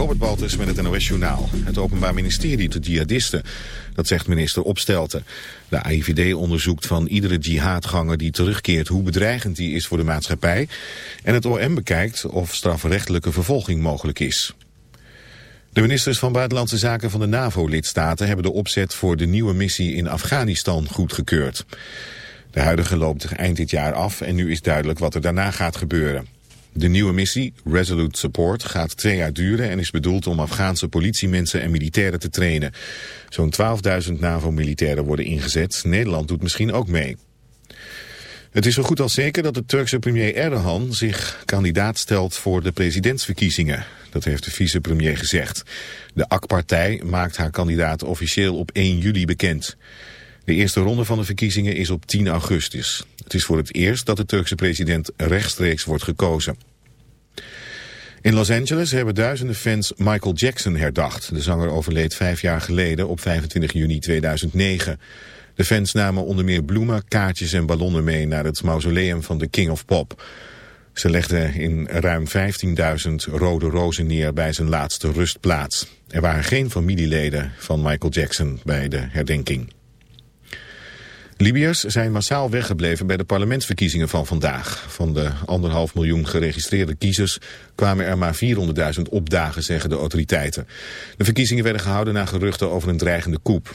Robert Baltus met het NOS Journaal. Het Openbaar Ministerie de jihadisten. Dat zegt minister Opstelten. De AIVD onderzoekt van iedere jihadganger die terugkeert... hoe bedreigend die is voor de maatschappij. En het OM bekijkt of strafrechtelijke vervolging mogelijk is. De ministers van Buitenlandse Zaken van de NAVO-lidstaten... hebben de opzet voor de nieuwe missie in Afghanistan goedgekeurd. De huidige loopt eind dit jaar af en nu is duidelijk wat er daarna gaat gebeuren. De nieuwe missie, Resolute Support, gaat twee jaar duren en is bedoeld om Afghaanse politiemensen en militairen te trainen. Zo'n 12.000 NAVO-militairen worden ingezet. Nederland doet misschien ook mee. Het is zo goed als zeker dat de Turkse premier Erdogan zich kandidaat stelt voor de presidentsverkiezingen. Dat heeft de vicepremier gezegd. De AK-partij maakt haar kandidaat officieel op 1 juli bekend. De eerste ronde van de verkiezingen is op 10 augustus. Het is voor het eerst dat de Turkse president rechtstreeks wordt gekozen. In Los Angeles hebben duizenden fans Michael Jackson herdacht. De zanger overleed vijf jaar geleden op 25 juni 2009. De fans namen onder meer bloemen, kaartjes en ballonnen mee naar het mausoleum van de King of Pop. Ze legden in ruim 15.000 rode rozen neer bij zijn laatste rustplaats. Er waren geen familieleden van Michael Jackson bij de herdenking. Libiërs zijn massaal weggebleven bij de parlementsverkiezingen van vandaag. Van de anderhalf miljoen geregistreerde kiezers kwamen er maar 400.000 opdagen, zeggen de autoriteiten. De verkiezingen werden gehouden na geruchten over een dreigende coup.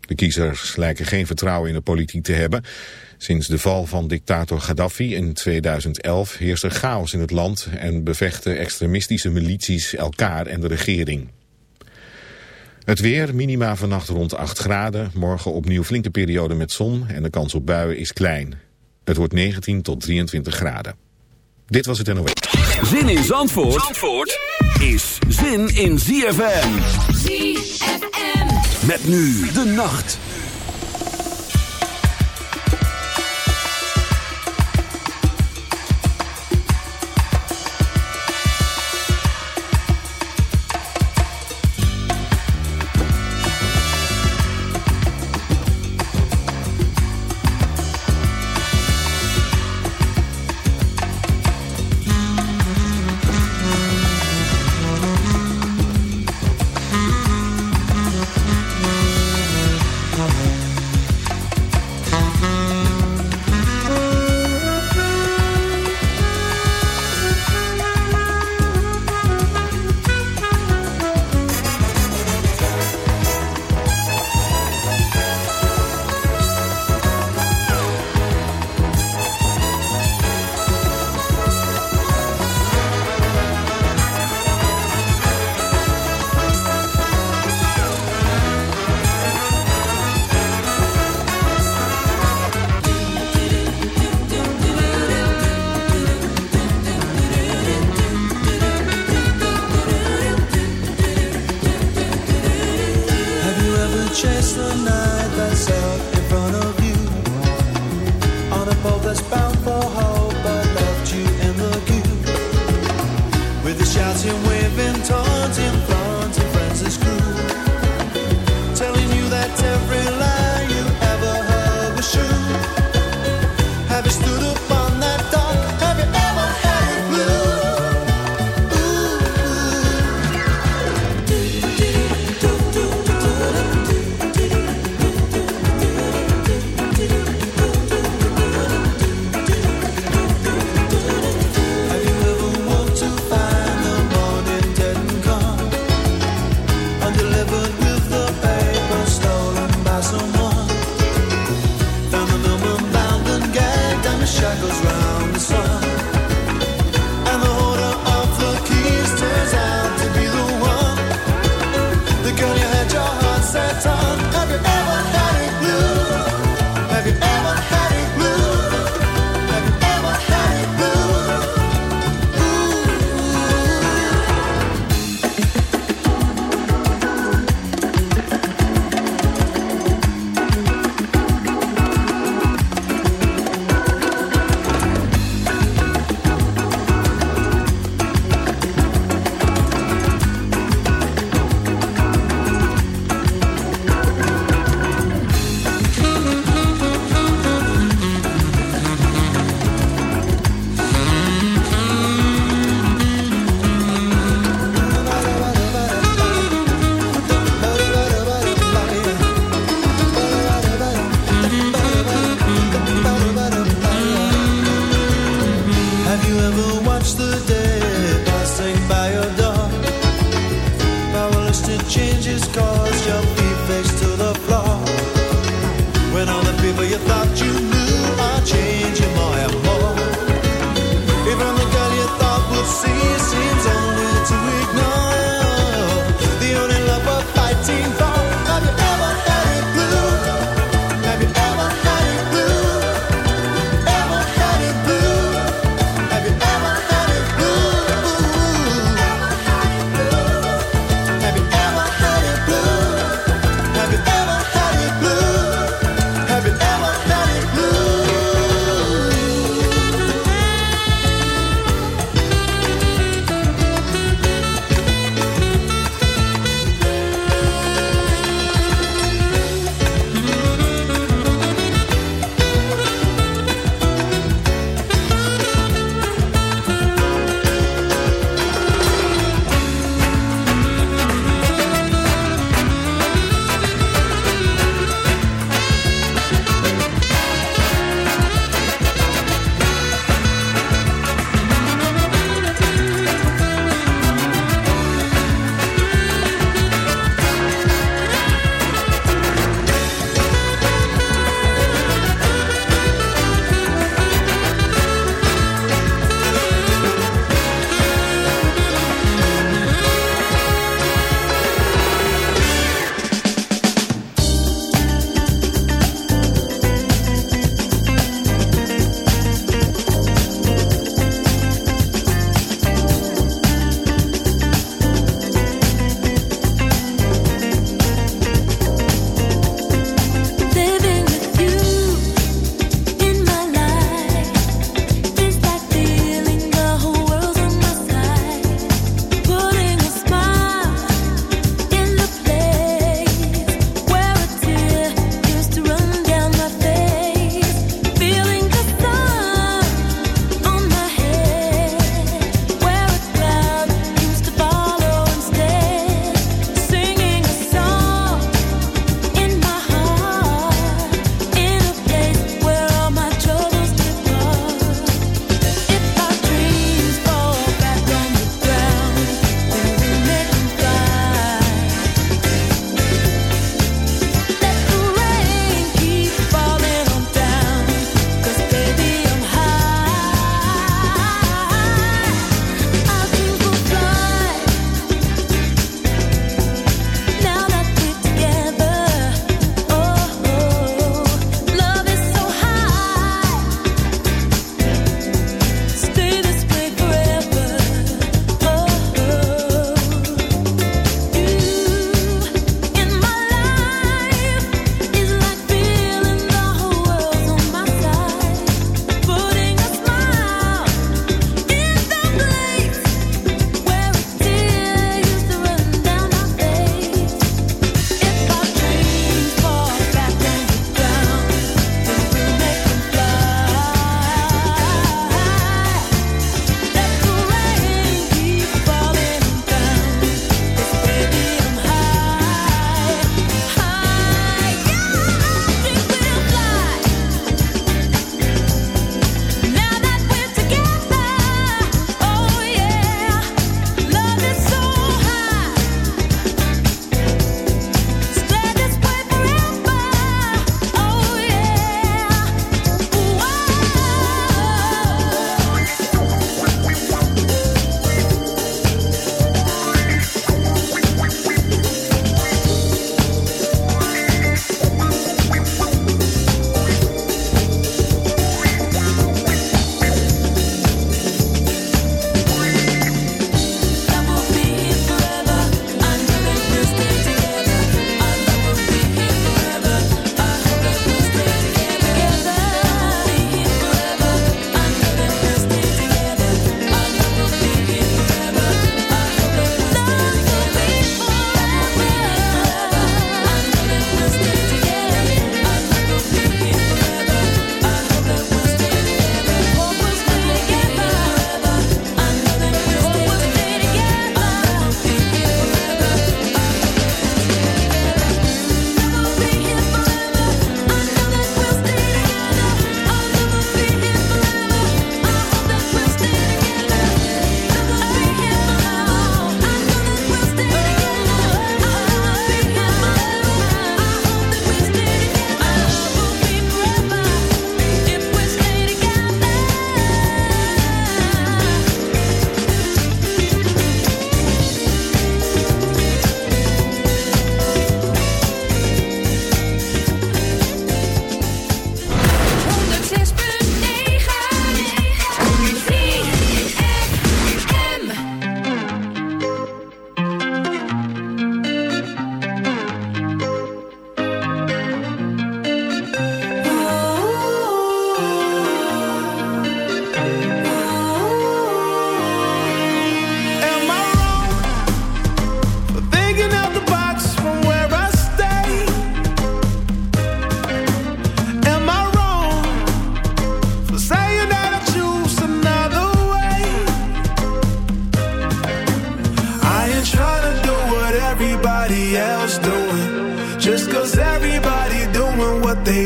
De kiezers lijken geen vertrouwen in de politiek te hebben. Sinds de val van dictator Gaddafi in 2011 heerst er chaos in het land en bevechten extremistische milities elkaar en de regering. Het weer, minima vannacht rond 8 graden. Morgen opnieuw flinke periode met zon en de kans op buien is klein. Het wordt 19 tot 23 graden. Dit was het NOW. Zin in Zandvoort, Zandvoort is zin in ZFM. ZFM. Met nu de nacht.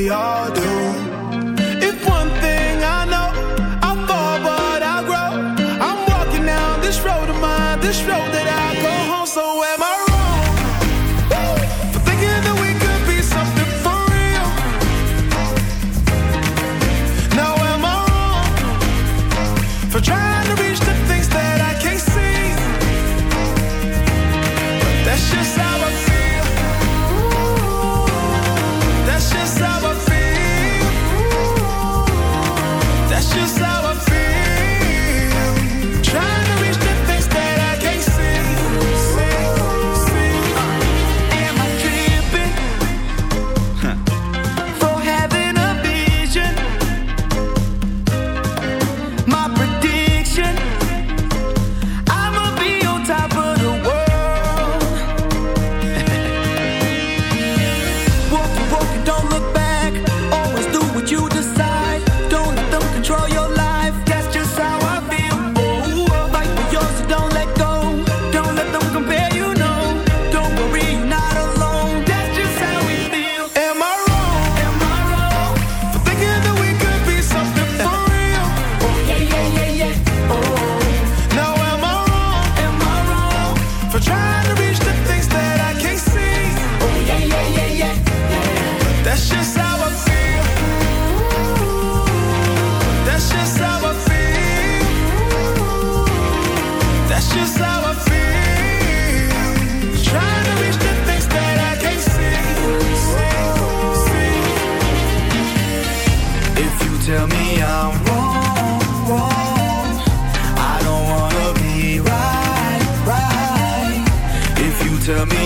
we all tell me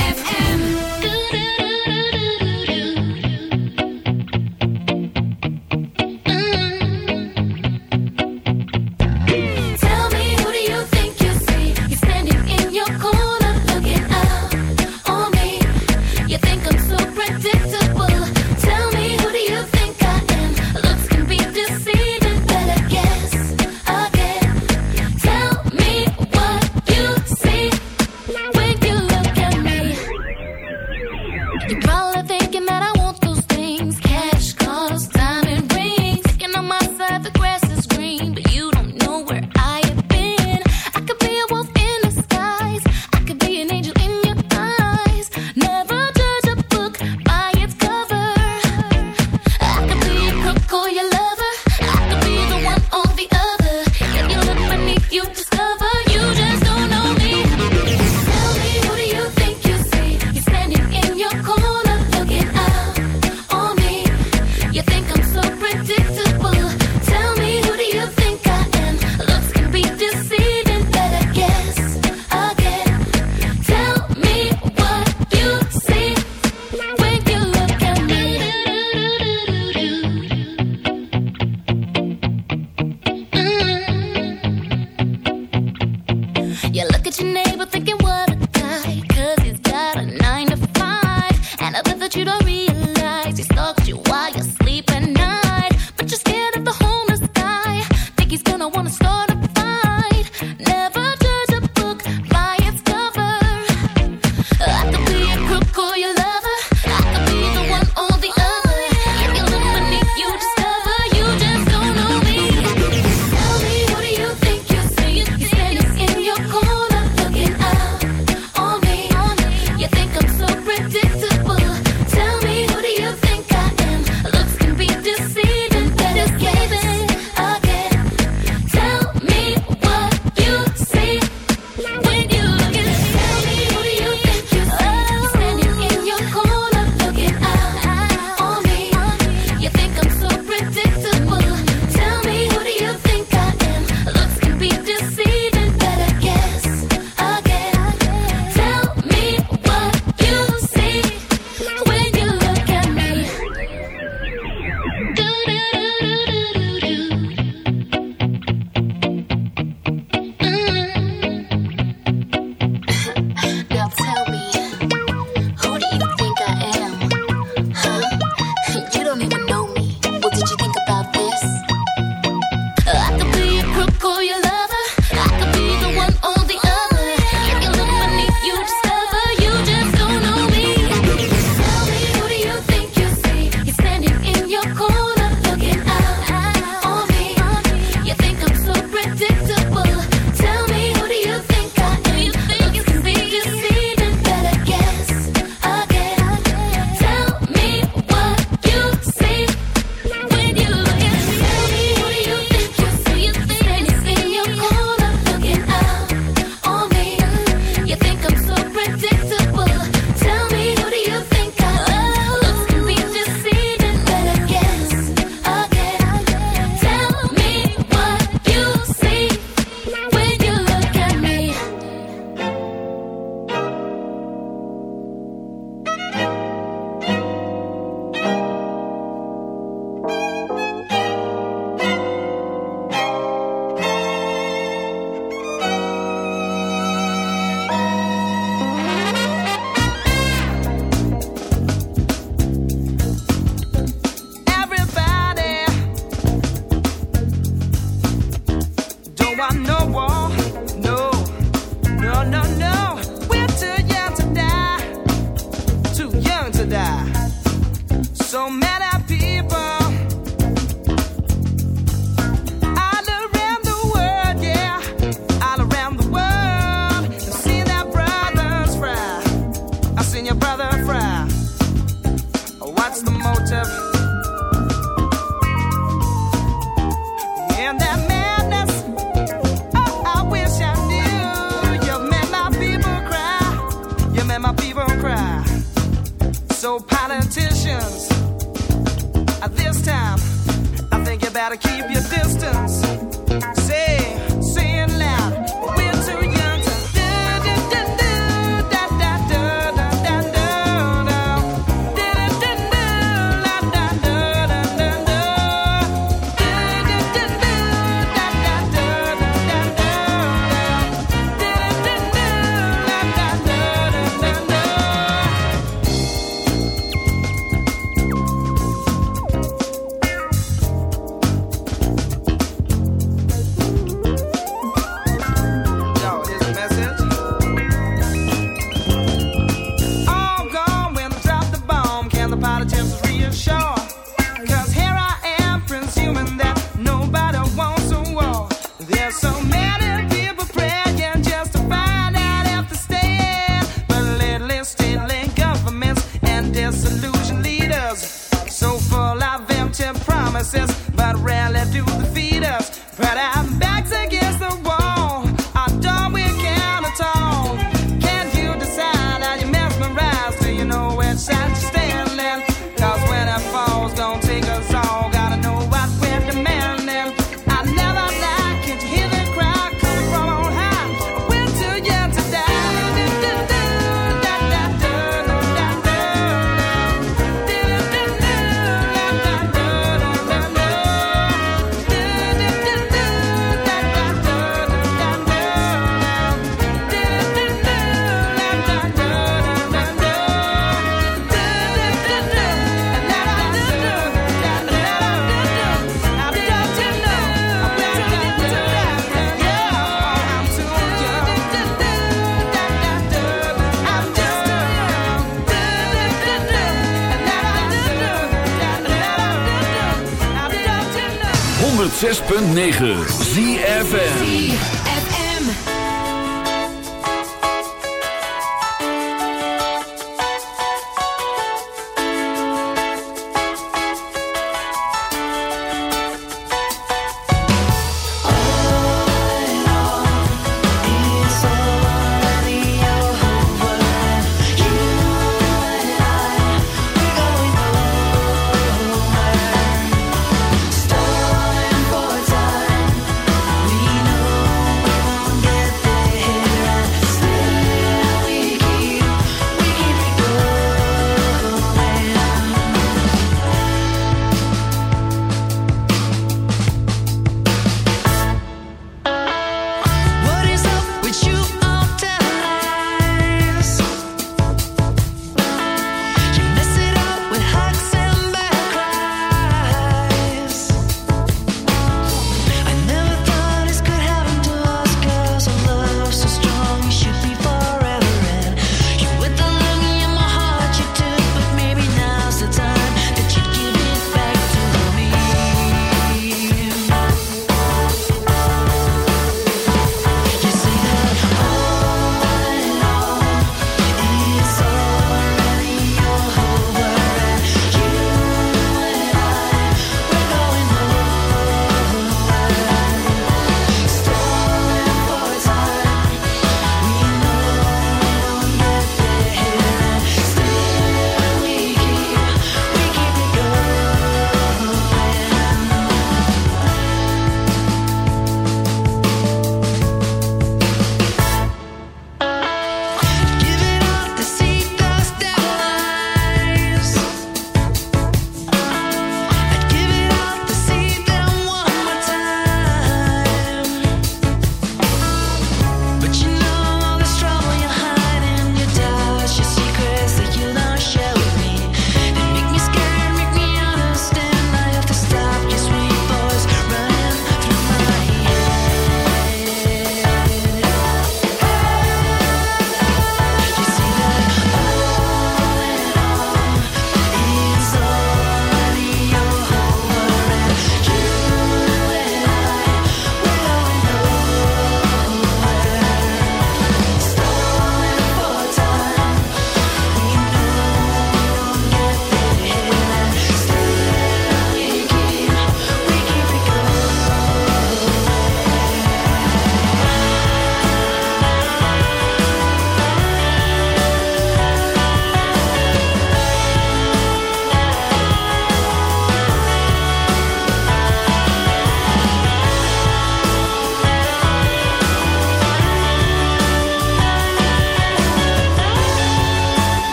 106.9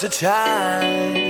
the time.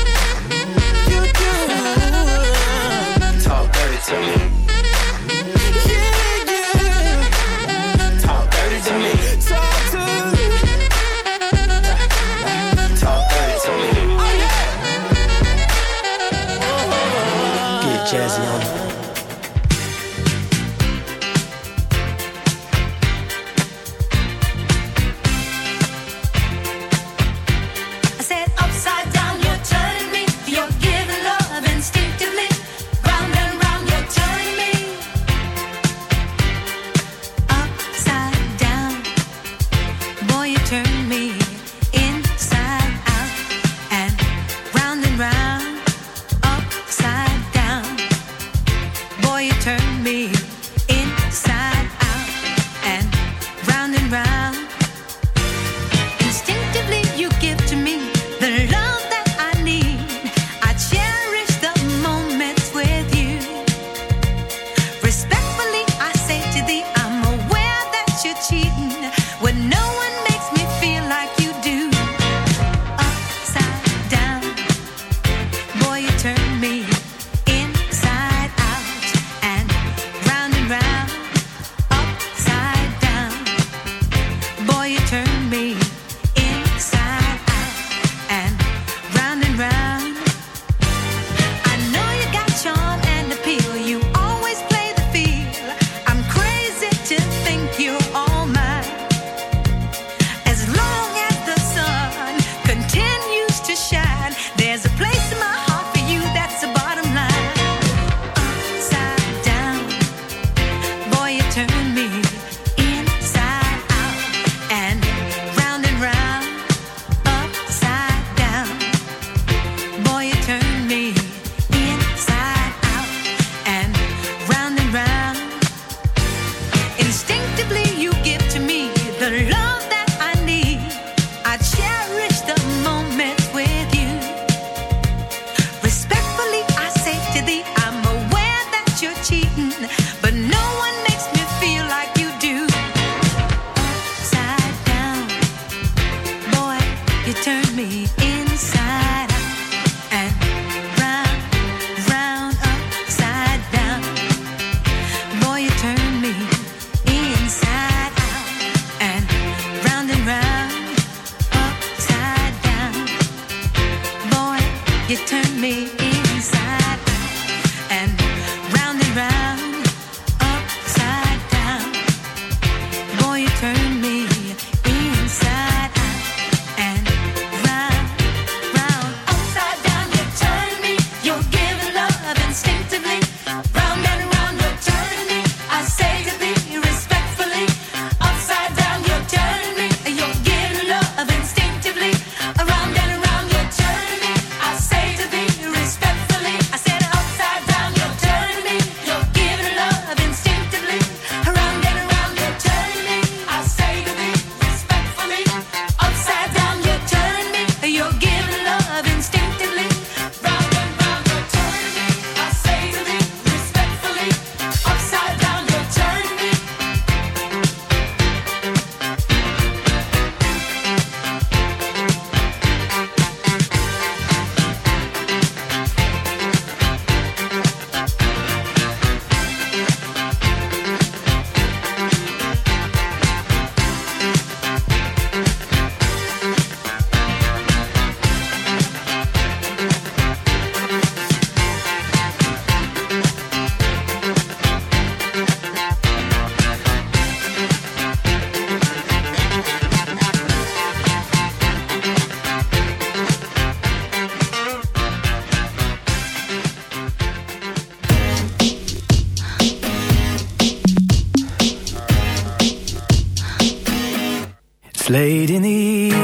yourself.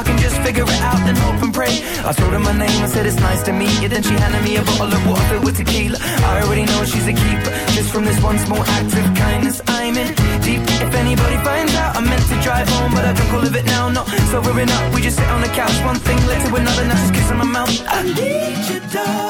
I can just figure it out and hope and pray. I told her my name, I said it's nice to meet you. Then she handed me a bottle of water with tequila. I already know she's a keeper. Just from this one small act of kindness, I'm in deep. If anybody finds out, I meant to drive home, but I drunk all of it now. Not sobering up, we just sit on the couch, one thing led to another. Now she's kissing my mouth. I need you, darling.